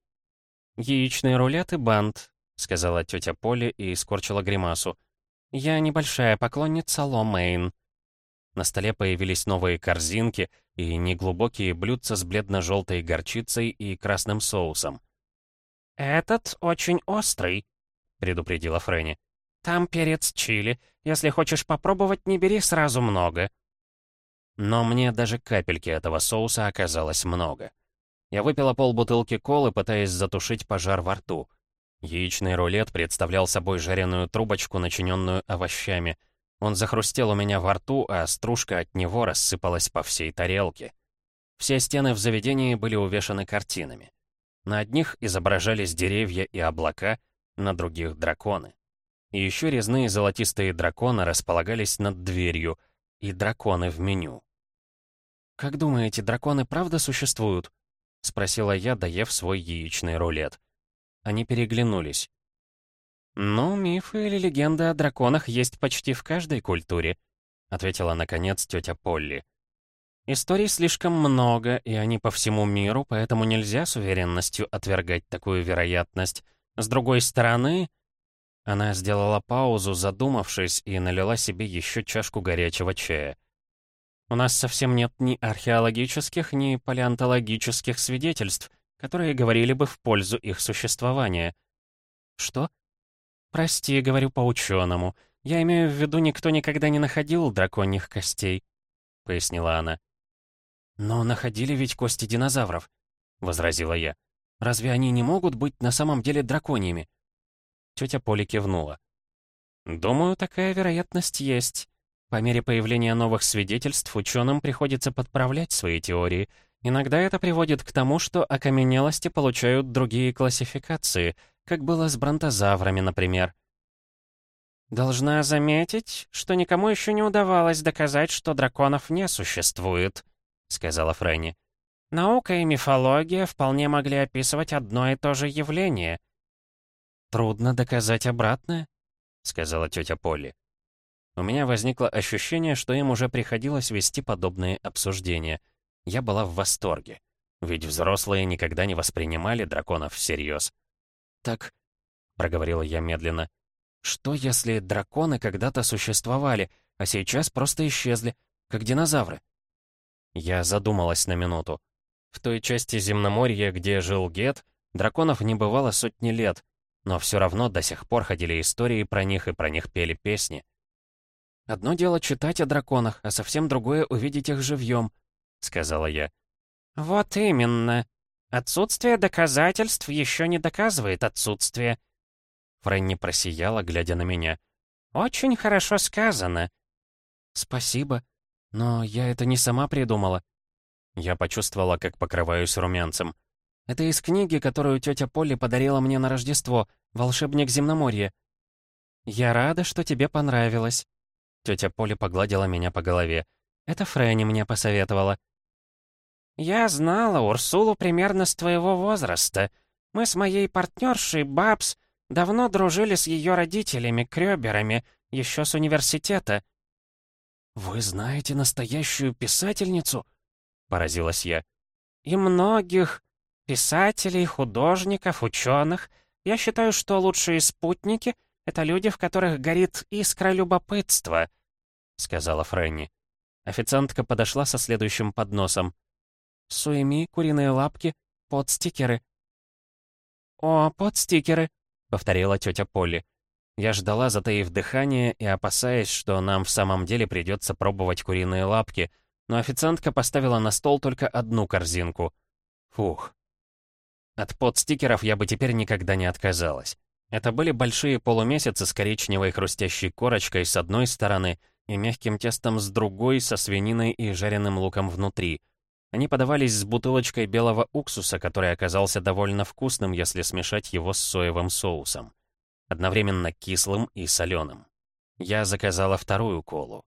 «Яичный рулет и бант», — сказала тетя Поли и скорчила гримасу. «Я небольшая поклонница Ло Мэйн». На столе появились новые корзинки и неглубокие блюдца с бледно-желтой горчицей и красным соусом. «Этот очень острый», — предупредила Фрэнни. «Там перец чили. Если хочешь попробовать, не бери сразу много». Но мне даже капельки этого соуса оказалось много. Я выпила полбутылки колы, пытаясь затушить пожар во рту. Яичный рулет представлял собой жареную трубочку, начиненную овощами. Он захрустел у меня во рту, а стружка от него рассыпалась по всей тарелке. Все стены в заведении были увешаны картинами. На одних изображались деревья и облака, на других — драконы. И еще резные золотистые драконы располагались над дверью, и драконы в меню. «Как думаете, драконы правда существуют?» — спросила я, доев свой яичный рулет. Они переглянулись. «Ну, мифы или легенды о драконах есть почти в каждой культуре», ответила наконец тетя Полли. «Историй слишком много, и они по всему миру, поэтому нельзя с уверенностью отвергать такую вероятность. С другой стороны...» Она сделала паузу, задумавшись, и налила себе еще чашку горячего чая. «У нас совсем нет ни археологических, ни палеонтологических свидетельств, которые говорили бы в пользу их существования. Что? Прости, говорю по-ученому. Я имею в виду, никто никогда не находил драконьих костей, пояснила она. Но находили ведь кости динозавров, возразила я. Разве они не могут быть на самом деле драконьими? Тетя Поли кивнула. Думаю, такая вероятность есть. По мере появления новых свидетельств ученым приходится подправлять свои теории, Иногда это приводит к тому, что окаменелости получают другие классификации, как было с бронтозаврами, например. «Должна заметить, что никому еще не удавалось доказать, что драконов не существует», — сказала Фрэнни. «Наука и мифология вполне могли описывать одно и то же явление». «Трудно доказать обратное», — сказала тетя Полли. У меня возникло ощущение, что им уже приходилось вести подобные обсуждения. Я была в восторге. Ведь взрослые никогда не воспринимали драконов всерьез. «Так», — проговорила я медленно, — что, если драконы когда-то существовали, а сейчас просто исчезли, как динозавры? Я задумалась на минуту. В той части земноморья, где жил Гет, драконов не бывало сотни лет, но все равно до сих пор ходили истории про них и про них пели песни. «Одно дело читать о драконах, а совсем другое — увидеть их живьем», — сказала я. «Вот именно. Отсутствие доказательств еще не доказывает отсутствие. Фрэнни просияла, глядя на меня. «Очень хорошо сказано». «Спасибо. Но я это не сама придумала». Я почувствовала, как покрываюсь румянцем. «Это из книги, которую тетя Полли подарила мне на Рождество. «Волшебник земноморья». «Я рада, что тебе понравилось». Тетя Полли погладила меня по голове. «Это Фрэнни мне посоветовала». «Я знала Урсулу примерно с твоего возраста. Мы с моей партнершей Бабс Давно дружили с ее родителями, Крёберами, еще с университета». «Вы знаете настоящую писательницу?» — поразилась я. «И многих писателей, художников, ученых. Я считаю, что лучшие спутники — это люди, в которых горит искра любопытства», — сказала Фрэнни. Официантка подошла со следующим подносом. «Суэми, куриные лапки, подстикеры». «О, подстикеры!» — повторила тетя Полли. Я ждала, затаив дыхание и опасаясь, что нам в самом деле придется пробовать куриные лапки, но официантка поставила на стол только одну корзинку. Фух. От подстикеров я бы теперь никогда не отказалась. Это были большие полумесяцы с коричневой хрустящей корочкой с одной стороны и мягким тестом с другой, со свининой и жареным луком внутри — они подавались с бутылочкой белого уксуса, который оказался довольно вкусным, если смешать его с соевым соусом. Одновременно кислым и соленым. Я заказала вторую колу.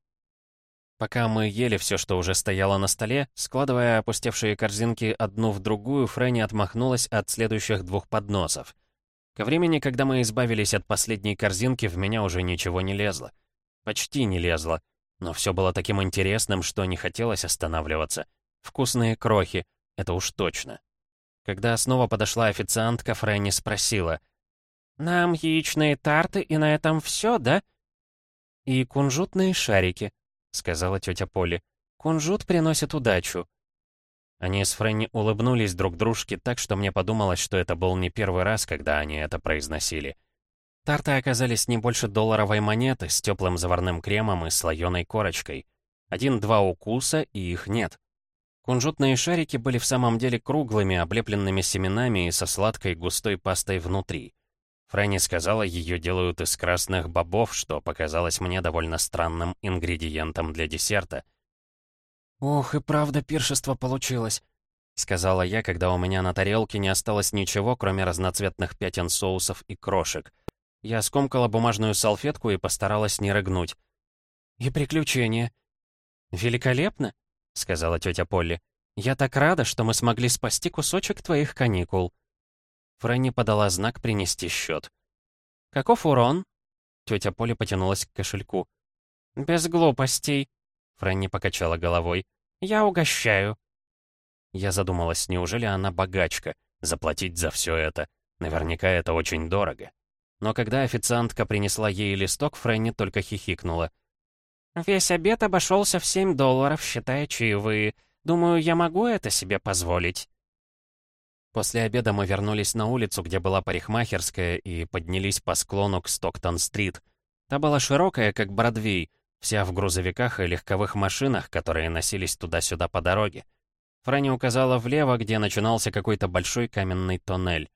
Пока мы ели все, что уже стояло на столе, складывая опустевшие корзинки одну в другую, Фрэнни отмахнулась от следующих двух подносов. Ко времени, когда мы избавились от последней корзинки, в меня уже ничего не лезло. Почти не лезло, но все было таким интересным, что не хотелось останавливаться — Вкусные крохи, это уж точно. Когда снова подошла официантка, Фрэнни спросила. «Нам яичные тарты, и на этом все, да?» «И кунжутные шарики», — сказала тетя Полли. «Кунжут приносит удачу». Они с Фрэнни улыбнулись друг дружке так, что мне подумалось, что это был не первый раз, когда они это произносили. Тарты оказались не больше долларовой монеты с теплым заварным кремом и слоеной корочкой. Один-два укуса, и их нет. Кунжутные шарики были в самом деле круглыми, облепленными семенами и со сладкой густой пастой внутри. Фрэнни сказала, ее делают из красных бобов, что показалось мне довольно странным ингредиентом для десерта. «Ох, и правда пиршество получилось», — сказала я, когда у меня на тарелке не осталось ничего, кроме разноцветных пятен соусов и крошек. Я скомкала бумажную салфетку и постаралась не рыгнуть. «И приключения». «Великолепно», — сказала тетя Полли. «Я так рада, что мы смогли спасти кусочек твоих каникул». Фрэнни подала знак принести счет. «Каков урон?» Тетя Полли потянулась к кошельку. «Без глупостей», — Фрэнни покачала головой. «Я угощаю». Я задумалась, неужели она богачка? Заплатить за все это? Наверняка это очень дорого. Но когда официантка принесла ей листок, Фрэнни только хихикнула. Весь обед обошелся в 7 долларов, считая чаевые. Думаю, я могу это себе позволить. После обеда мы вернулись на улицу, где была парикмахерская, и поднялись по склону к Стоктон-стрит. Та была широкая, как Бродвей, вся в грузовиках и легковых машинах, которые носились туда-сюда по дороге. Фрэнни указала влево, где начинался какой-то большой каменный тоннель.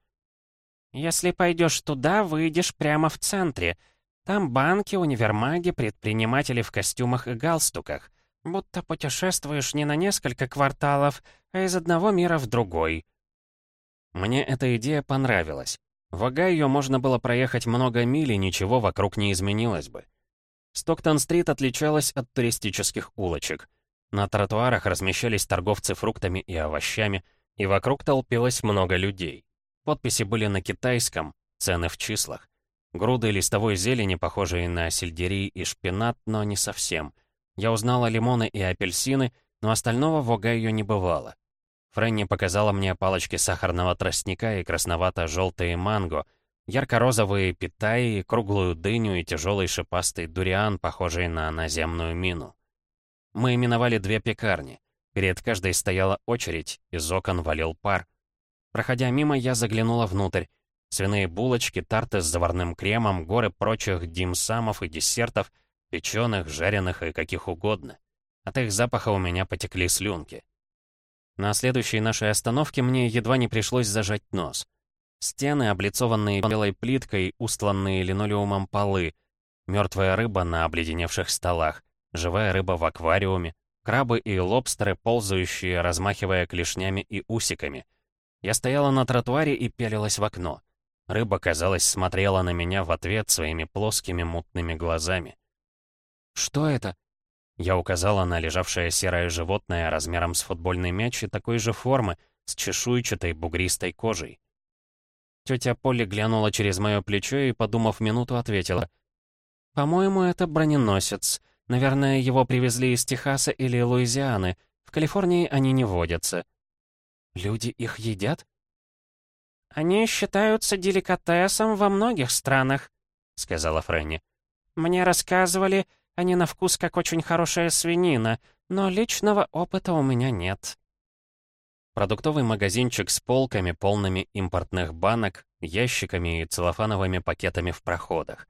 «Если пойдешь туда, выйдешь прямо в центре. Там банки, универмаги, предприниматели в костюмах и галстуках. Будто путешествуешь не на несколько кварталов, а из одного мира в другой. Мне эта идея понравилась. В Огайо можно было проехать много миль, и ничего вокруг не изменилось бы. Стоктон-стрит отличалась от туристических улочек. На тротуарах размещались торговцы фруктами и овощами, и вокруг толпилось много людей. Подписи были на китайском, цены в числах. Груды листовой зелени, похожие на сельдерей и шпинат, но не совсем. Я узнала лимоны и апельсины, но остального в Огайо не бывало. Фрэнни показала мне палочки сахарного тростника и красновато-желтые манго, ярко-розовые питаи, круглую дыню и тяжелый шипастый дуриан, похожий на наземную мину. Мы именовали две пекарни. Перед каждой стояла очередь, из окон валил пар. Проходя мимо, я заглянула внутрь. Свиные булочки, тарты с заварным кремом, горы прочих димсамов и десертов, печеных, жареных и каких угодно. От их запаха у меня потекли слюнки. На следующей нашей остановке мне едва не пришлось зажать нос. Стены, облицованные белой плиткой, устланные линолеумом полы, мертвая рыба на обледеневших столах, живая рыба в аквариуме, крабы и лобстеры, ползающие, размахивая клешнями и усиками. Я стояла на тротуаре и пялилась в окно. Рыба, казалось, смотрела на меня в ответ своими плоскими мутными глазами. «Что это?» Я указала на лежавшее серое животное размером с футбольный мяч и такой же формы, с чешуйчатой бугристой кожей. Тетя Полли глянула через мое плечо и, подумав минуту, ответила. «По-моему, это броненосец. Наверное, его привезли из Техаса или Луизианы. В Калифорнии они не водятся». «Люди их едят?» «Они считаются деликатесом во многих странах», — сказала Фрэнни. «Мне рассказывали, они на вкус как очень хорошая свинина, но личного опыта у меня нет». Продуктовый магазинчик с полками, полными импортных банок, ящиками и целлофановыми пакетами в проходах.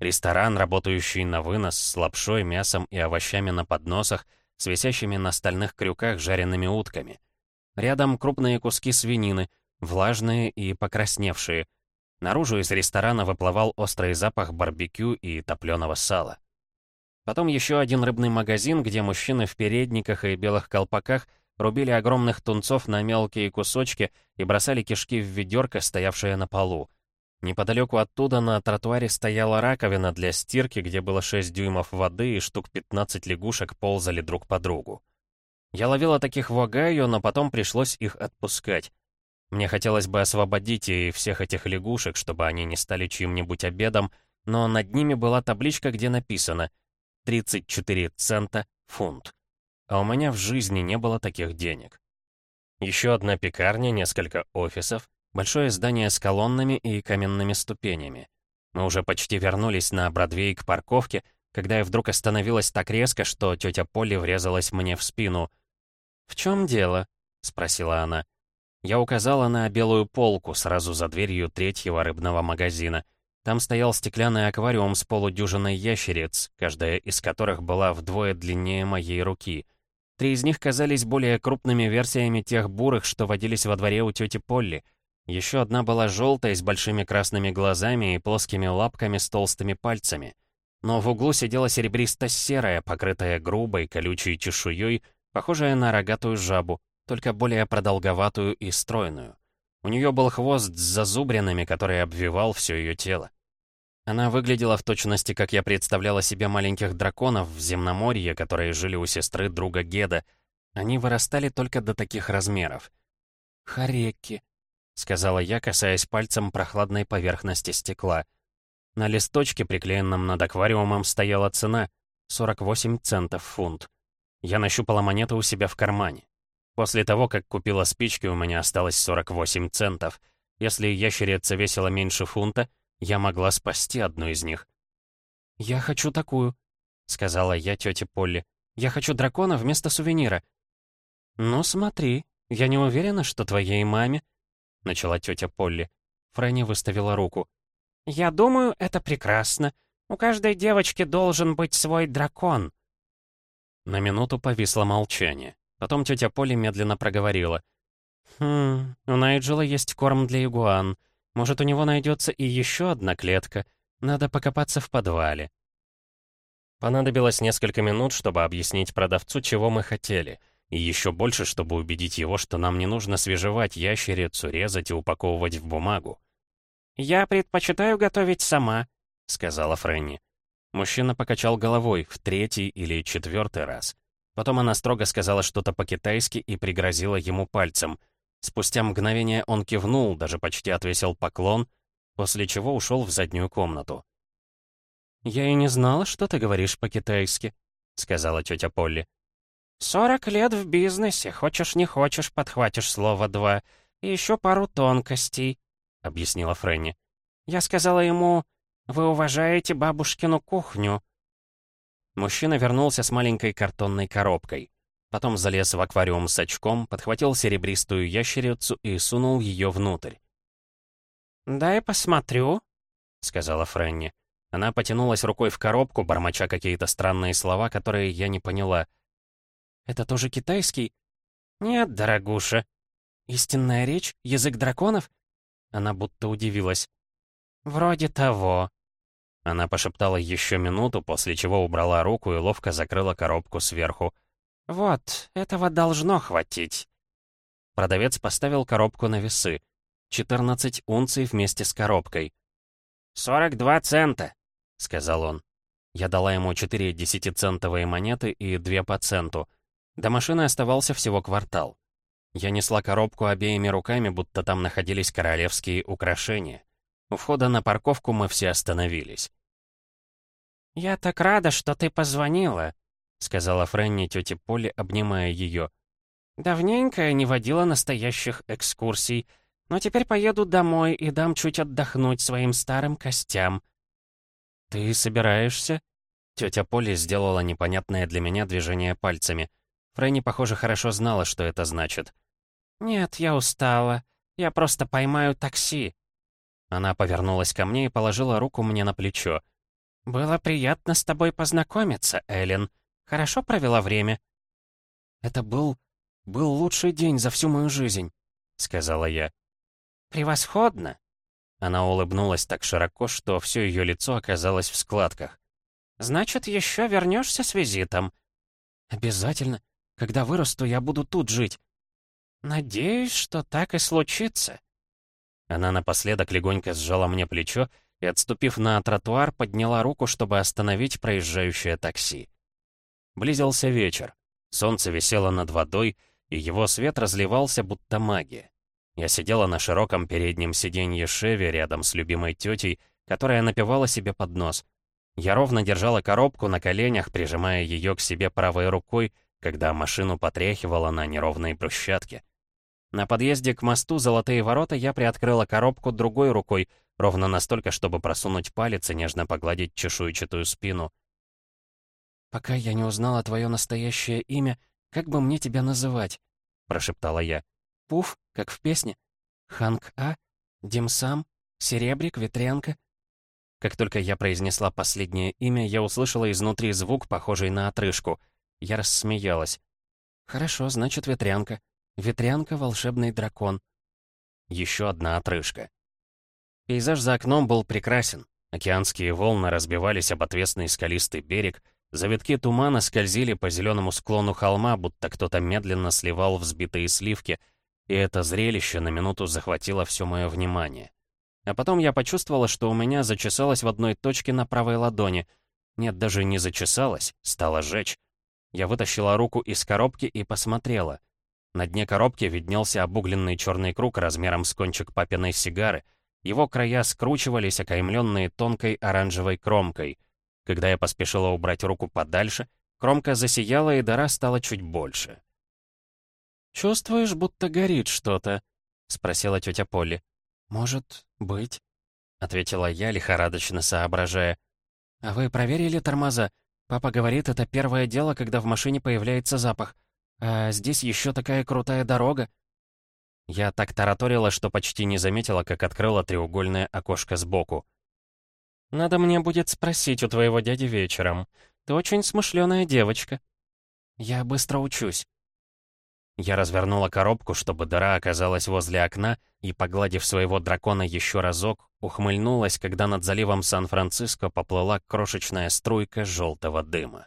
Ресторан, работающий на вынос, с лапшой, мясом и овощами на подносах, с висящими на стальных крюках жареными утками. Рядом крупные куски свинины, влажные и покрасневшие. Наружу из ресторана выплывал острый запах барбекю и топленого сала. Потом еще один рыбный магазин, где мужчины в передниках и белых колпаках рубили огромных тунцов на мелкие кусочки и бросали кишки в ведерко, стоявшее на полу. Неподалеку оттуда на тротуаре стояла раковина для стирки, где было 6 дюймов воды и штук 15 лягушек ползали друг по другу. Я ловила таких в Огайо, но потом пришлось их отпускать. Мне хотелось бы освободить и всех этих лягушек, чтобы они не стали чьим-нибудь обедом, но над ними была табличка, где написано — 34 цента фунт. А у меня в жизни не было таких денег. Еще одна пекарня, несколько офисов, большое здание с колоннами и каменными ступенями. Мы уже почти вернулись на Бродвей к парковке, когда я вдруг остановилась так резко, что тетя Полли врезалась мне в спину. «В чем дело?» — спросила она. Я указала на белую полку сразу за дверью третьего рыбного магазина. Там стоял стеклянный аквариум с полудюжиной ящериц, каждая из которых была вдвое длиннее моей руки. Три из них казались более крупными версиями тех бурых, что водились во дворе у тети Полли. Еще одна была желтой, с большими красными глазами и плоскими лапками с толстыми пальцами. Но в углу сидела серебристо-серая, покрытая грубой, колючей чешуей, похожая на рогатую жабу, только более продолговатую и стройную. У нее был хвост с зазубринами, который обвивал все ее тело. Она выглядела в точности, как я представляла себе маленьких драконов в земноморье, которые жили у сестры друга Геда. Они вырастали только до таких размеров. «Харекки», — сказала я, касаясь пальцем прохладной поверхности стекла. На листочке, приклеенном над аквариумом, стояла цена — 48 центов фунт. Я нащупала монету у себя в кармане. После того, как купила спички, у меня осталось 48 центов. Если ящерица весила меньше фунта — я могла спасти одну из них. «Я хочу такую», — сказала я тете Полли. «Я хочу дракона вместо сувенира». «Ну, смотри, я не уверена, что твоей маме...» — начала тетя Полли. Фрэнни выставила руку. «Я думаю, это прекрасно. У каждой девочки должен быть свой дракон». На минуту повисло молчание. Потом тетя Полли медленно проговорила. «Хм, у Найджела есть корм для игуан. Может, у него найдется и еще одна клетка. Надо покопаться в подвале. Понадобилось несколько минут, чтобы объяснить продавцу, чего мы хотели, и еще больше, чтобы убедить его, что нам не нужно свежевать ящерицу, резать и упаковывать в бумагу. «Я предпочитаю готовить сама», — сказала Фрэнни. Мужчина покачал головой в третий или четвертый раз. Потом она строго сказала что-то по-китайски и пригрозила ему пальцем. Спустя мгновение он кивнул, даже почти отвесил поклон, после чего ушел в заднюю комнату. «Я и не знала, что ты говоришь по-китайски», — сказала тетя Полли. «Сорок лет в бизнесе, хочешь не хочешь, подхватишь слово два. И еще пару тонкостей», — объяснила Фрэнни. «Я сказала ему, вы уважаете бабушкину кухню». Мужчина вернулся с маленькой картонной коробкой. Потом залез в аквариум с очком, подхватил серебристую ящерицу и сунул ее внутрь. «Дай посмотрю», — сказала Фрэнни. Она потянулась рукой в коробку, бормоча какие-то странные слова, которые я не поняла. «Это тоже китайский?» «Нет, дорогуша». «Истинная речь? Язык драконов?» Она будто удивилась. «Вроде того». Она пошептала еще минуту, после чего убрала руку и ловко закрыла коробку сверху. «Вот, этого должно хватить». Продавец поставил коробку на весы. 14 унций вместе с коробкой. «Сорок два цента», — сказал он. Я дала ему четыре десятицентовые монеты и две по центу. До машины оставался всего квартал. Я несла коробку обеими руками, будто там находились королевские украшения. У входа на парковку мы все остановились. «Я так рада, что ты позвонила», — сказала Фрэнни тете Поле, обнимая ее. «Давненько я не водила настоящих экскурсий, но теперь поеду домой и дам чуть отдохнуть своим старым костям». «Ты собираешься?» Тетя Поли сделала непонятное для меня движение пальцами. Фрэнни, похоже, хорошо знала, что это значит. «Нет, я устала. Я просто поймаю такси». Она повернулась ко мне и положила руку мне на плечо. «Было приятно с тобой познакомиться, Эллен. Хорошо провела время?» «Это был... был лучший день за всю мою жизнь», — сказала я. «Превосходно!» Она улыбнулась так широко, что все ее лицо оказалось в складках. «Значит, еще вернешься с визитом?» «Обязательно. Когда вырасту, я буду тут жить». «Надеюсь, что так и случится». Она напоследок легонько сжала мне плечо и, отступив на тротуар, подняла руку, чтобы остановить проезжающее такси. Близился вечер. Солнце висело над водой, и его свет разливался, будто магия. Я сидела на широком переднем сиденье Шеви рядом с любимой тетей, которая напевала себе под нос. Я ровно держала коробку на коленях, прижимая ее к себе правой рукой, когда машину потряхивала на неровной брусчатке. На подъезде к мосту «Золотые ворота» я приоткрыла коробку другой рукой, ровно настолько, чтобы просунуть палец и нежно погладить чешуйчатую спину. «Пока я не узнала твое настоящее имя, как бы мне тебя называть?» — прошептала я. Пуф, как в песне. Ханк А, Димсам, Серебрик, Ветрянка. Как только я произнесла последнее имя, я услышала изнутри звук, похожий на отрыжку. Я рассмеялась. «Хорошо, значит, Ветрянка. Ветрянка — волшебный дракон». Еще одна отрыжка. Пейзаж за окном был прекрасен. Океанские волны разбивались об отвесный скалистый берег, завитки тумана скользили по зеленому склону холма, будто кто-то медленно сливал взбитые сливки — и это зрелище на минуту захватило все мое внимание. А потом я почувствовала, что у меня зачесалось в одной точке на правой ладони. Нет, даже не зачесалось, стало жечь. Я вытащила руку из коробки и посмотрела. На дне коробки виднелся обугленный черный круг размером с кончик папиной сигары. Его края скручивались, окаймленные тонкой оранжевой кромкой. Когда я поспешила убрать руку подальше, кромка засияла, и дыра стала чуть больше. «Чувствуешь, будто горит что-то?» — спросила тетя Полли. «Может быть», — ответила я, лихорадочно соображая. «А вы проверили тормоза? Папа говорит, это первое дело, когда в машине появляется запах. А здесь еще такая крутая дорога». Я так тараторила, что почти не заметила, как открыла треугольное окошко сбоку. «Надо мне будет спросить у твоего дяди вечером. Ты очень смышленая девочка». «Я быстро учусь». Я развернула коробку, чтобы дыра оказалась возле окна, и, погладив своего дракона еще разок, ухмыльнулась, когда над заливом Сан-Франциско поплыла крошечная струйка желтого дыма.